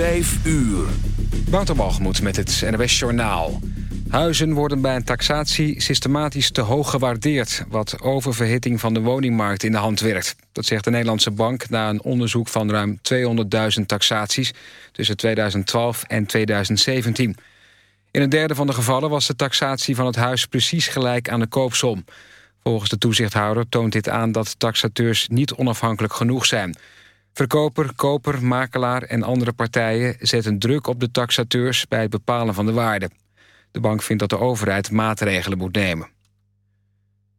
Vijf uur. Wouter met het NWS Journaal. Huizen worden bij een taxatie systematisch te hoog gewaardeerd... wat oververhitting van de woningmarkt in de hand werkt. Dat zegt de Nederlandse Bank na een onderzoek van ruim 200.000 taxaties... tussen 2012 en 2017. In een derde van de gevallen was de taxatie van het huis precies gelijk aan de koopsom. Volgens de toezichthouder toont dit aan dat taxateurs niet onafhankelijk genoeg zijn... Verkoper, koper, makelaar en andere partijen zetten druk op de taxateurs bij het bepalen van de waarde. De bank vindt dat de overheid maatregelen moet nemen.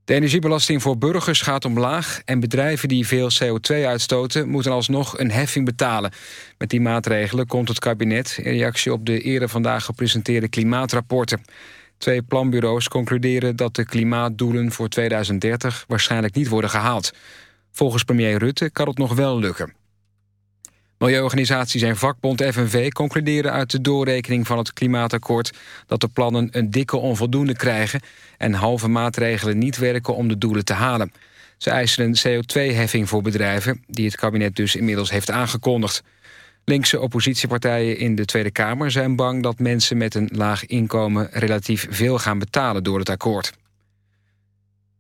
De energiebelasting voor burgers gaat omlaag... en bedrijven die veel CO2 uitstoten moeten alsnog een heffing betalen. Met die maatregelen komt het kabinet in reactie op de eerder vandaag gepresenteerde klimaatrapporten. Twee planbureaus concluderen dat de klimaatdoelen voor 2030 waarschijnlijk niet worden gehaald. Volgens premier Rutte kan het nog wel lukken. Milieuorganisaties en vakbond FNV concluderen uit de doorrekening van het klimaatakkoord dat de plannen een dikke onvoldoende krijgen en halve maatregelen niet werken om de doelen te halen. Ze eisen een CO2-heffing voor bedrijven, die het kabinet dus inmiddels heeft aangekondigd. Linkse oppositiepartijen in de Tweede Kamer zijn bang dat mensen met een laag inkomen relatief veel gaan betalen door het akkoord.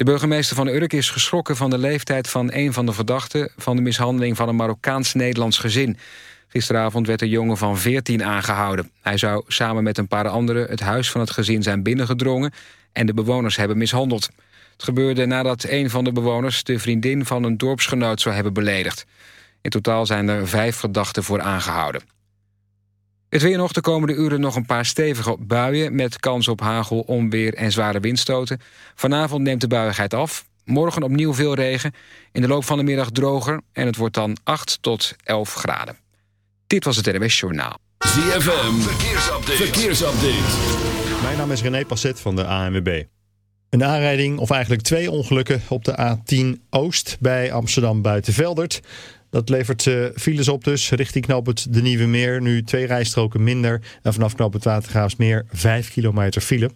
De burgemeester van Urk is geschrokken van de leeftijd van een van de verdachten... van de mishandeling van een Marokkaans-Nederlands gezin. Gisteravond werd een jongen van 14 aangehouden. Hij zou samen met een paar anderen het huis van het gezin zijn binnengedrongen... en de bewoners hebben mishandeld. Het gebeurde nadat een van de bewoners de vriendin van een dorpsgenoot zou hebben beledigd. In totaal zijn er vijf verdachten voor aangehouden. Het weer nog de komende uren nog een paar stevige buien... met kans op hagel, onweer en zware windstoten. Vanavond neemt de buiigheid af. Morgen opnieuw veel regen. In de loop van de middag droger. En het wordt dan 8 tot 11 graden. Dit was het NWS Journaal. ZFM, verkeersupdate. verkeersupdate. Mijn naam is René Passet van de ANWB. Een aanrijding, of eigenlijk twee ongelukken op de A10 Oost bij Amsterdam Buitenveldert. Dat levert uh, files op dus richting het De Nieuwe Meer. Nu twee rijstroken minder. En vanaf knop het Watergraafsmeer 5 kilometer file.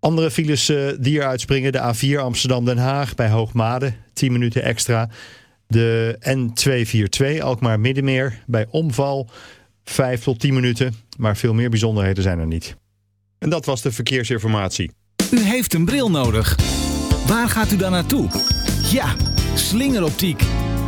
Andere files uh, die eruit springen. De A4 Amsterdam-Den Haag bij Hoogmade. 10 minuten extra. De N242 Alkmaar Middenmeer bij Omval. 5 tot 10 minuten. Maar veel meer bijzonderheden zijn er niet. En dat was de verkeersinformatie. U heeft een bril nodig. Waar gaat u dan naartoe? Ja, slingeroptiek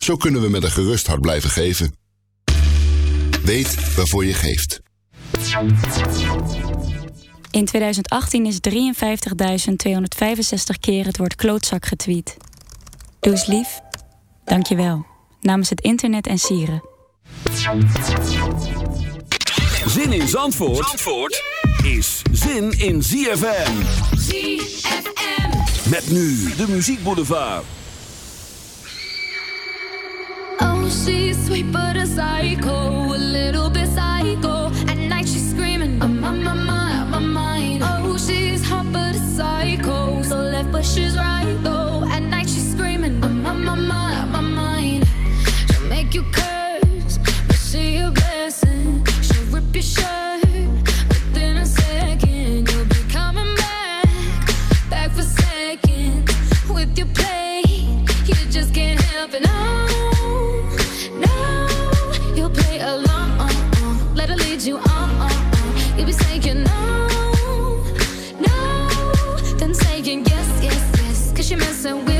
Zo kunnen we met een gerust hart blijven geven. Weet waarvoor je geeft. In 2018 is 53.265 keer het woord klootzak getweet. Doe eens lief. Dank je wel. Namens het internet en sieren. Zin in Zandvoort, Zandvoort is zin in ZFM. ZFM. Met nu de muziekboulevard. Oh, she's sweet but a psycho, a little bit psycho. and we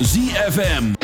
ZFM.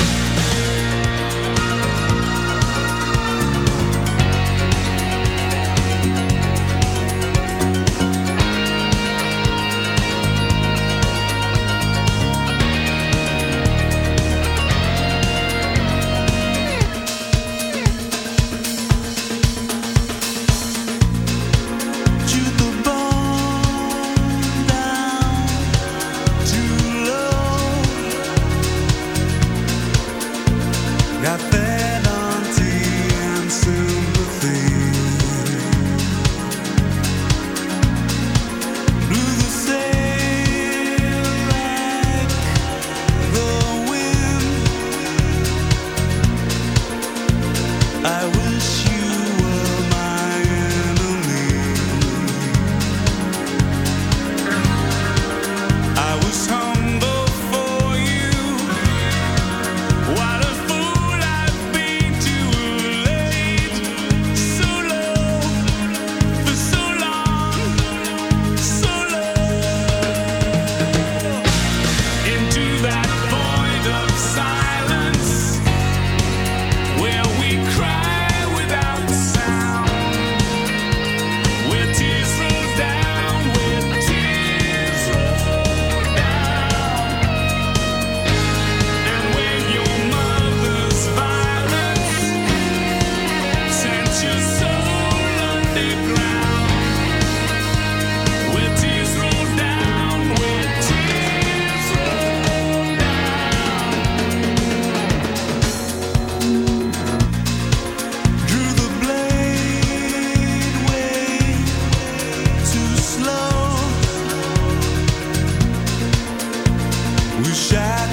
You I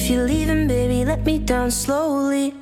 If you're leaving, baby, let me down slowly.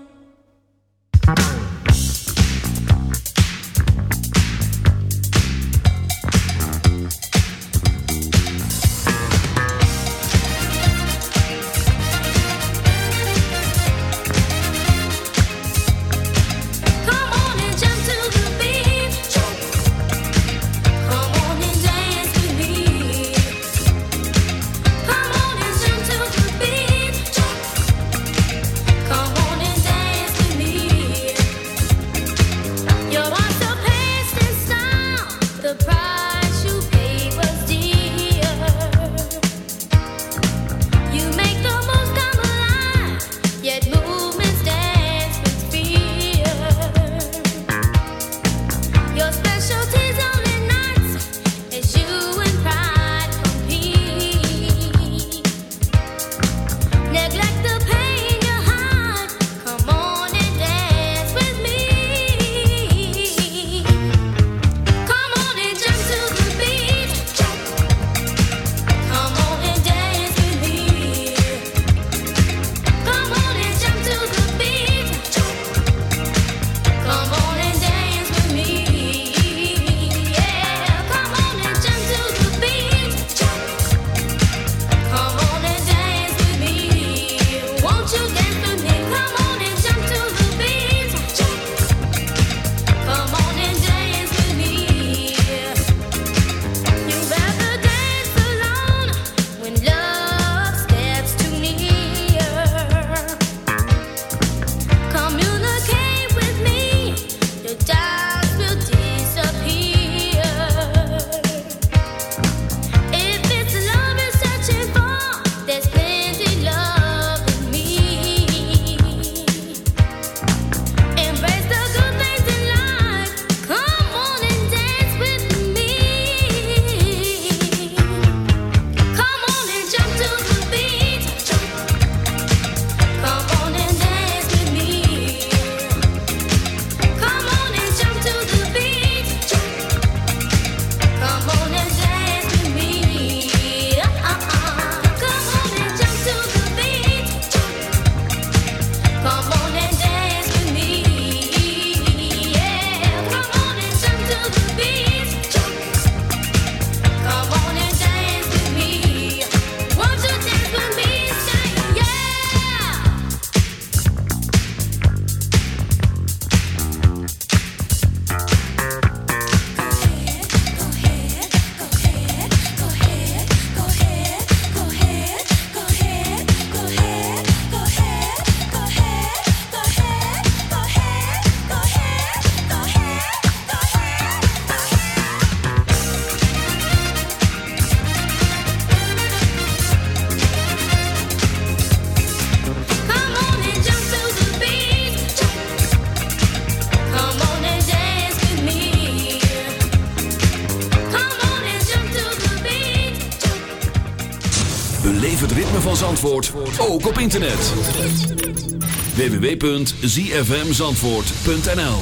Zandvoort, ook op internet. www.zfmzandvoort.nl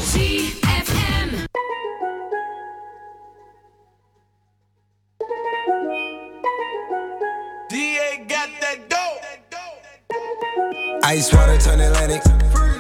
DA got that dope. Ice water turn Atlantic.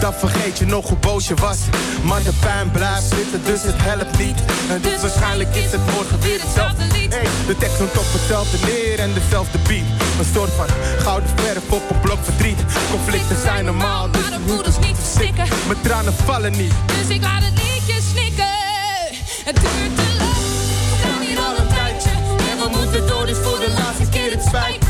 dan vergeet je nog hoe boos je was. Maar de pijn blijft zitten, dus het helpt niet. En dus waarschijnlijk is het morgen weer hetzelfde lied. Hey, de tekst noemt op hetzelfde neer en dezelfde beat. Een soort van gouden verf op een blok verdriet. Conflicten zijn normaal, dus Maar de voeders niet verstikken. mijn tranen vallen niet. Dus ik laat het liedje snikken. Het duurt te lang. We staan hier al een tijdje. En we moeten door, dus voor de laatste keer. Het spijt